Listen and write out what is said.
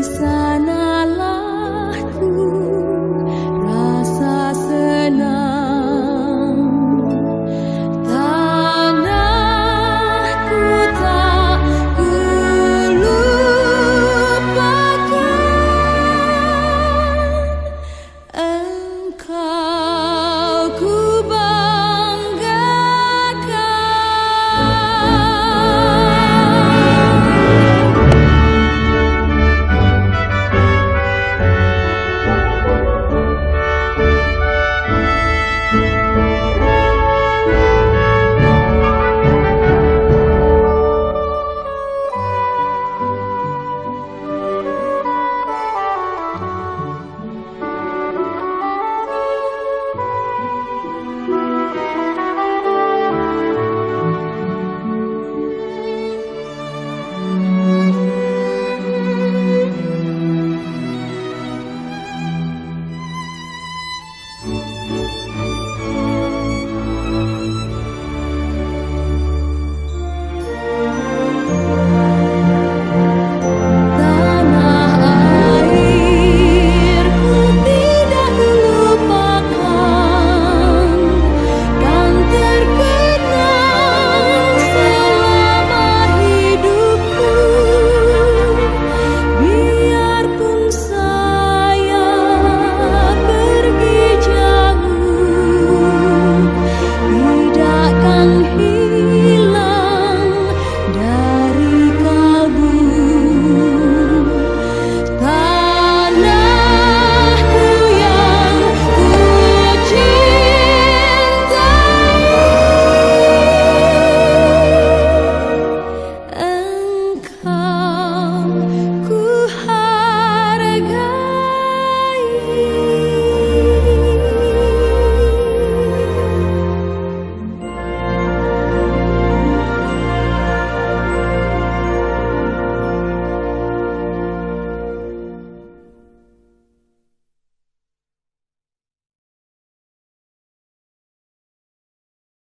bisa